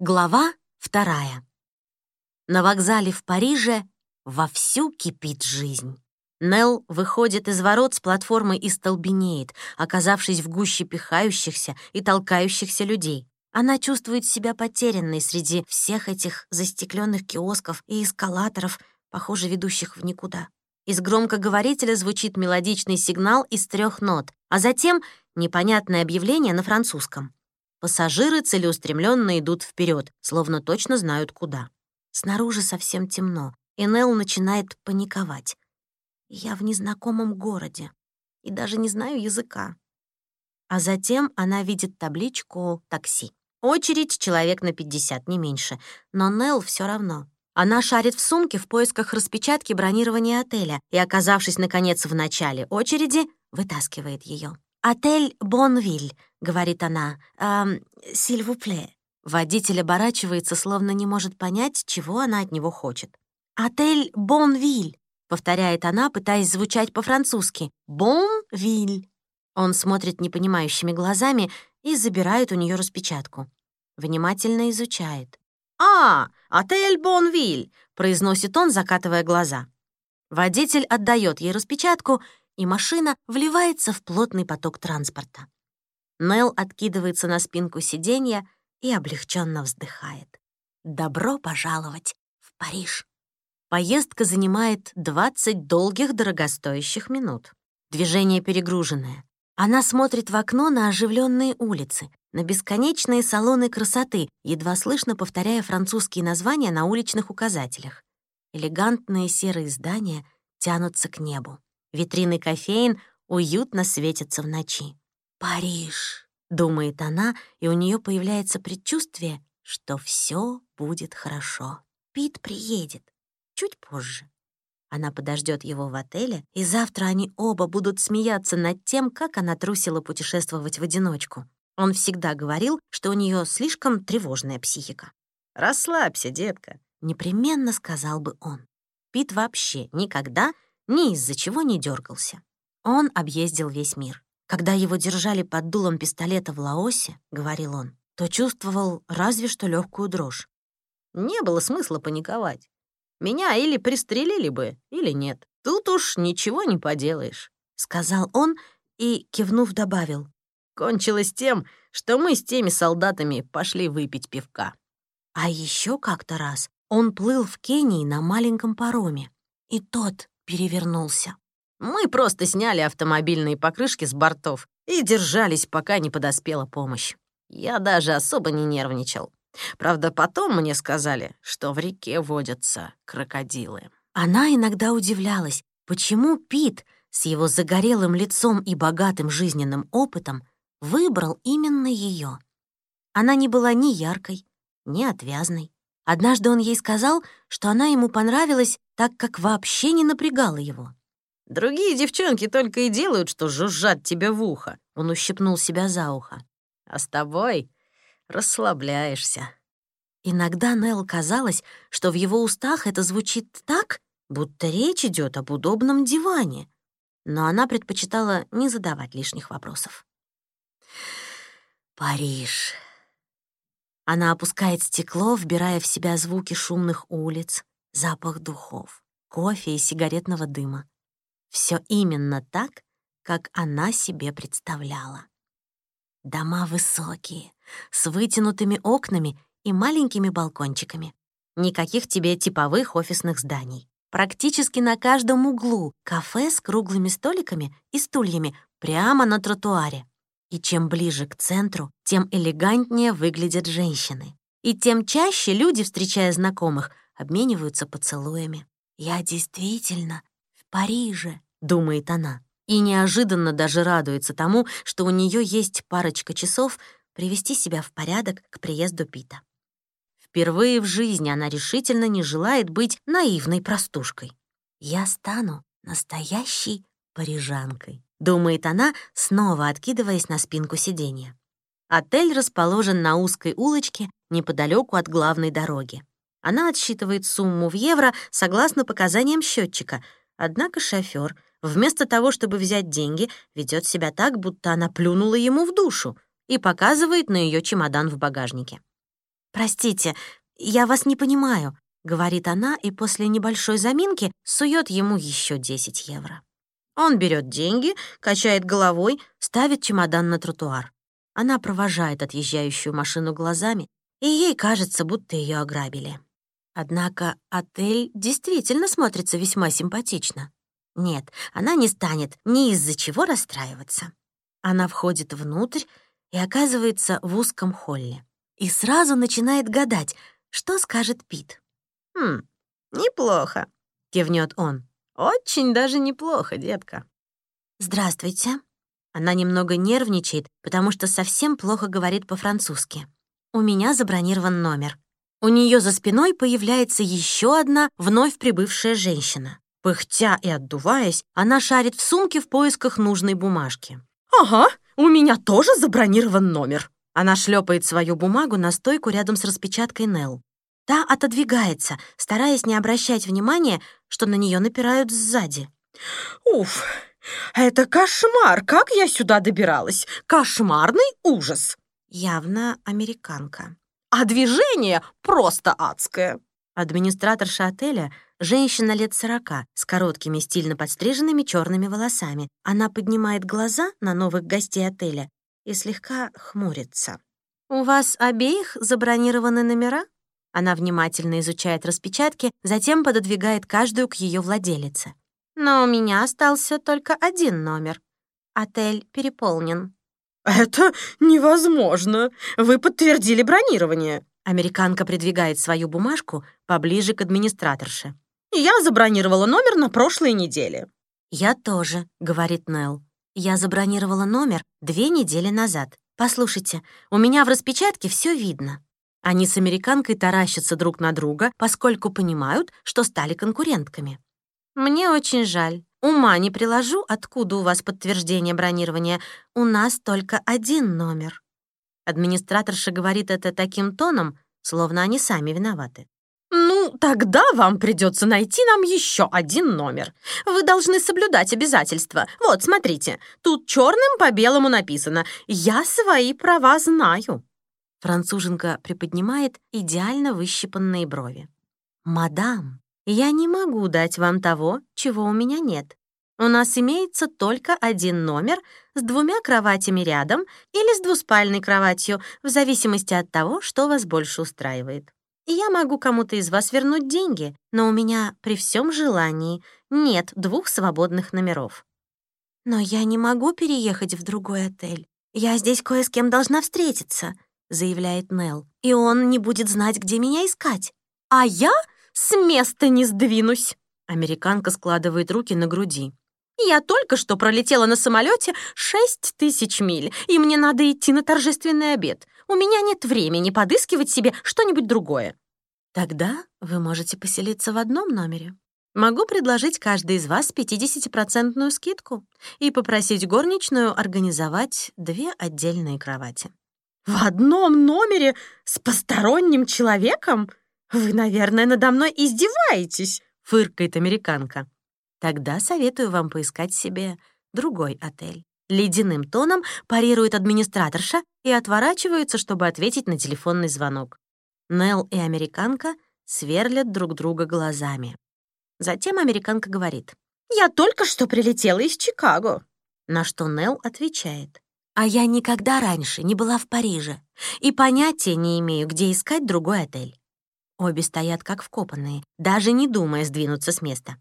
Глава вторая. На вокзале в Париже вовсю кипит жизнь. Нелл выходит из ворот с платформы и столбенеет, оказавшись в гуще пихающихся и толкающихся людей. Она чувствует себя потерянной среди всех этих застекленных киосков и эскалаторов, похоже, ведущих в никуда. Из громкоговорителя звучит мелодичный сигнал из трех нот, а затем непонятное объявление на французском. Пассажиры целеустремленно идут вперед, словно точно знают куда. Снаружи совсем темно, и Нелл начинает паниковать. Я в незнакомом городе и даже не знаю языка. А затем она видит табличку «такси». Очередь человек на 50, не меньше. Но Нелл все равно. Она шарит в сумке в поисках распечатки бронирования отеля и, оказавшись, наконец, в начале очереди, вытаскивает ее. «Отель Бонвиль», — говорит она, «эм, сильвупле». Водитель оборачивается, словно не может понять, чего она от него хочет. «Отель Бонвиль», — повторяет она, пытаясь звучать по-французски. «Бонвиль». Он смотрит непонимающими глазами и забирает у нее распечатку. Внимательно изучает. «А, отель Бонвиль», — произносит он, закатывая глаза. Водитель отдает ей распечатку, и машина вливается в плотный поток транспорта. Нел откидывается на спинку сиденья и облегченно вздыхает. «Добро пожаловать в Париж!» Поездка занимает 20 долгих дорогостоящих минут. Движение перегруженное. Она смотрит в окно на оживленные улицы, на бесконечные салоны красоты, едва слышно повторяя французские названия на уличных указателях. Элегантные серые здания тянутся к небу. Витрины кофеин уютно светятся в ночи. «Париж», — думает она, и у нее появляется предчувствие, что все будет хорошо. Пит приедет. Чуть позже. Она подождет его в отеле, и завтра они оба будут смеяться над тем, как она трусила путешествовать в одиночку. Он всегда говорил, что у нее слишком тревожная психика. «Расслабься, детка», — непременно сказал бы он. Пит вообще никогда ни из-за чего не дергался. Он объездил весь мир. Когда его держали под дулом пистолета в Лаосе, говорил он, то чувствовал разве что легкую дрожь. Не было смысла паниковать. Меня или пристрелили бы, или нет. Тут уж ничего не поделаешь, сказал он и, кивнув, добавил. Кончилось тем, что мы с теми солдатами пошли выпить пивка. А еще как-то раз он плыл в Кении на маленьком пароме, и тот перевернулся. Мы просто сняли автомобильные покрышки с бортов и держались, пока не подоспела помощь. Я даже особо не нервничал. Правда, потом мне сказали, что в реке водятся крокодилы. Она иногда удивлялась, почему Пит с его загорелым лицом и богатым жизненным опытом выбрал именно ее. Она не была ни яркой, ни отвязной. Однажды он ей сказал, что она ему понравилась, так как вообще не напрягала его. «Другие девчонки только и делают, что жужжат тебе в ухо», — он ущипнул себя за ухо. «А с тобой расслабляешься». Иногда Нелл казалось, что в его устах это звучит так, будто речь идет об удобном диване. Но она предпочитала не задавать лишних вопросов. «Париж», она опускает стекло, вбирая в себя звуки шумных улиц, запах духов, кофе и сигаретного дыма. Все именно так, как она себе представляла. Дома высокие, с вытянутыми окнами и маленькими балкончиками. Никаких тебе типовых офисных зданий. Практически на каждом углу кафе с круглыми столиками и стульями прямо на тротуаре. И чем ближе к центру, тем элегантнее выглядят женщины. И тем чаще люди, встречая знакомых, обмениваются поцелуями. «Я действительно в Париже», — думает она. И неожиданно даже радуется тому, что у нее есть парочка часов привести себя в порядок к приезду Пита. Впервые в жизни она решительно не желает быть наивной простушкой. «Я стану настоящей парижанкой», — думает она, снова откидываясь на спинку сиденья. Отель расположен на узкой улочке неподалеку от главной дороги. Она отсчитывает сумму в евро согласно показаниям счетчика, однако шофер, вместо того, чтобы взять деньги, ведет себя так, будто она плюнула ему в душу и показывает на ее чемодан в багажнике. «Простите, я вас не понимаю», — говорит она и после небольшой заминки сует ему еще 10 евро. Он берет деньги, качает головой, ставит чемодан на тротуар. Она провожает отъезжающую машину глазами, и ей кажется, будто ее ограбили. Однако отель действительно смотрится весьма симпатично. Нет, она не станет ни из-за чего расстраиваться. Она входит внутрь и оказывается в узком холле. И сразу начинает гадать, что скажет Пит. «Хм, неплохо», — кивнет он. «Очень даже неплохо, детка». «Здравствуйте». Она немного нервничает, потому что совсем плохо говорит по-французски. «У меня забронирован номер». У нее за спиной появляется еще одна вновь прибывшая женщина. Пыхтя и отдуваясь, она шарит в сумке в поисках нужной бумажки. «Ага, у меня тоже забронирован номер». Она шлепает свою бумагу на стойку рядом с распечаткой Нелл. Та отодвигается, стараясь не обращать внимания, что на нее напирают сзади. «Уф, это кошмар! Как я сюда добиралась? Кошмарный ужас!» Явно американка а движение просто адское. Администраторша отеля — женщина лет сорока, с короткими стильно подстриженными черными волосами. Она поднимает глаза на новых гостей отеля и слегка хмурится. «У вас обеих забронированы номера?» Она внимательно изучает распечатки, затем пододвигает каждую к ее владелице. «Но у меня остался только один номер. Отель переполнен». «Это невозможно! Вы подтвердили бронирование!» Американка придвигает свою бумажку поближе к администраторше. «Я забронировала номер на прошлой неделе». «Я тоже», — говорит Нелл. «Я забронировала номер две недели назад. Послушайте, у меня в распечатке все видно». Они с американкой таращатся друг на друга, поскольку понимают, что стали конкурентками. «Мне очень жаль. Ума не приложу, откуда у вас подтверждение бронирования. У нас только один номер». Администраторша говорит это таким тоном, словно они сами виноваты. «Ну, тогда вам придется найти нам еще один номер. Вы должны соблюдать обязательства. Вот, смотрите, тут черным по белому написано «Я свои права знаю». Француженка приподнимает идеально выщипанные брови. «Мадам, я не могу дать вам того, чего у меня нет. У нас имеется только один номер с двумя кроватями рядом или с двуспальной кроватью, в зависимости от того, что вас больше устраивает. И я могу кому-то из вас вернуть деньги, но у меня при всем желании нет двух свободных номеров. Но я не могу переехать в другой отель. Я здесь кое с кем должна встретиться, заявляет Нелл, и он не будет знать, где меня искать. А я с места не сдвинусь!» Американка складывает руки на груди. «Я только что пролетела на самолете шесть тысяч миль, и мне надо идти на торжественный обед. У меня нет времени подыскивать себе что-нибудь другое». «Тогда вы можете поселиться в одном номере. Могу предложить каждой из вас 50-процентную скидку и попросить горничную организовать две отдельные кровати». «В одном номере с посторонним человеком?» «Вы, наверное, надо мной издеваетесь», — фыркает американка. «Тогда советую вам поискать себе другой отель». Ледяным тоном парирует администраторша и отворачивается, чтобы ответить на телефонный звонок. Нелл и американка сверлят друг друга глазами. Затем американка говорит. «Я только что прилетела из Чикаго». На что Нелл отвечает. «А я никогда раньше не была в Париже и понятия не имею, где искать другой отель. Обе стоят как вкопанные, даже не думая сдвинуться с места.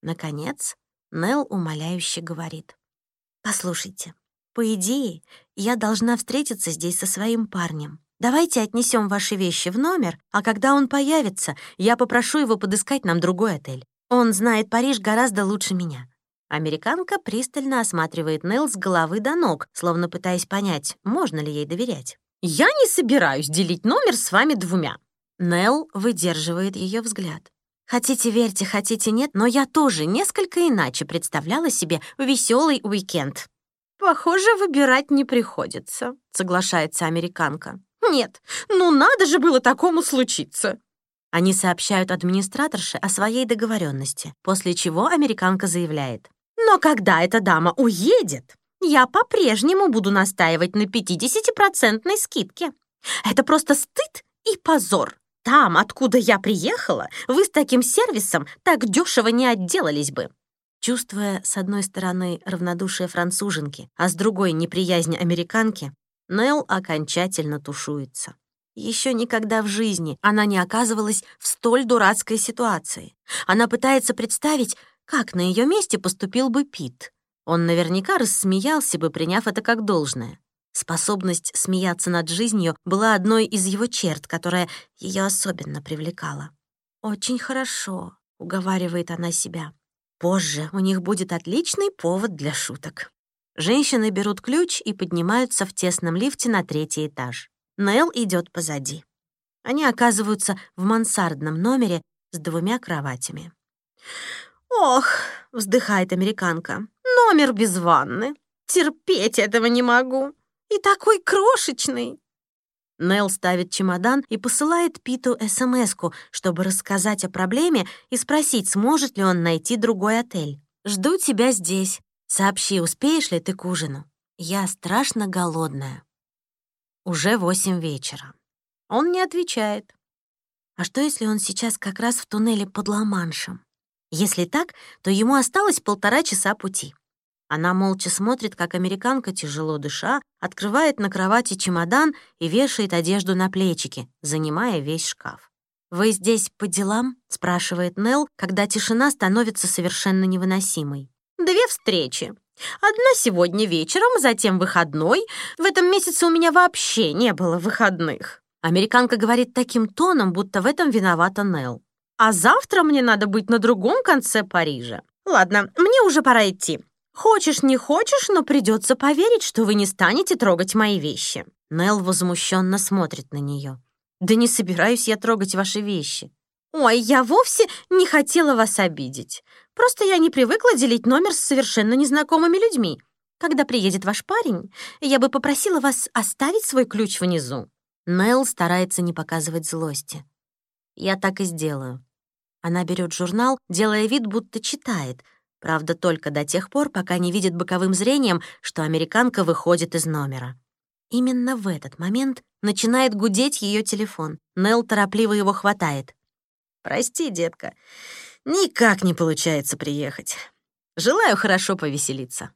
Наконец, Нелл умоляюще говорит. «Послушайте, по идее, я должна встретиться здесь со своим парнем. Давайте отнесем ваши вещи в номер, а когда он появится, я попрошу его подыскать нам другой отель. Он знает Париж гораздо лучше меня». Американка пристально осматривает Нелл с головы до ног, словно пытаясь понять, можно ли ей доверять. «Я не собираюсь делить номер с вами двумя», Нелл выдерживает ее взгляд. Хотите верьте, хотите нет, но я тоже несколько иначе представляла себе веселый уикенд. Похоже, выбирать не приходится, соглашается американка. Нет, ну надо же было такому случиться. Они сообщают администраторше о своей договоренности, после чего американка заявляет. Но когда эта дама уедет, я по-прежнему буду настаивать на 50-процентной скидке. Это просто стыд и позор. Там, откуда я приехала, вы с таким сервисом так дешево не отделались бы. Чувствуя, с одной стороны, равнодушие француженки, а с другой — неприязнь американки, Нелл окончательно тушуется. Еще никогда в жизни она не оказывалась в столь дурацкой ситуации. Она пытается представить, как на ее месте поступил бы Пит. Он наверняка рассмеялся бы, приняв это как должное. Способность смеяться над жизнью была одной из его черт, которая ее особенно привлекала. «Очень хорошо», — уговаривает она себя. «Позже у них будет отличный повод для шуток». Женщины берут ключ и поднимаются в тесном лифте на третий этаж. Нел идет позади. Они оказываются в мансардном номере с двумя кроватями. «Ох», — вздыхает американка, — «номер без ванны. Терпеть этого не могу. И такой крошечный». Нел ставит чемодан и посылает Питу смс чтобы рассказать о проблеме и спросить, сможет ли он найти другой отель. «Жду тебя здесь. Сообщи, успеешь ли ты к ужину. Я страшно голодная». Уже восемь вечера. Он не отвечает. А что, если он сейчас как раз в туннеле под Ла-Маншем? Если так, то ему осталось полтора часа пути. Она молча смотрит, как американка, тяжело дыша, открывает на кровати чемодан и вешает одежду на плечики, занимая весь шкаф. «Вы здесь по делам?» — спрашивает Нелл, когда тишина становится совершенно невыносимой. «Две встречи. Одна сегодня вечером, затем выходной. В этом месяце у меня вообще не было выходных». Американка говорит таким тоном, будто в этом виновата Нелл. «А завтра мне надо быть на другом конце Парижа. Ладно, мне уже пора идти. Хочешь, не хочешь, но придется поверить, что вы не станете трогать мои вещи». Нелл возмущенно смотрит на нее. «Да не собираюсь я трогать ваши вещи». «Ой, я вовсе не хотела вас обидеть. Просто я не привыкла делить номер с совершенно незнакомыми людьми. Когда приедет ваш парень, я бы попросила вас оставить свой ключ внизу». Нелл старается не показывать злости. «Я так и сделаю». Она берет журнал, делая вид, будто читает — Правда, только до тех пор, пока не видит боковым зрением, что американка выходит из номера. Именно в этот момент начинает гудеть ее телефон. Нелл торопливо его хватает. «Прости, детка, никак не получается приехать. Желаю хорошо повеселиться».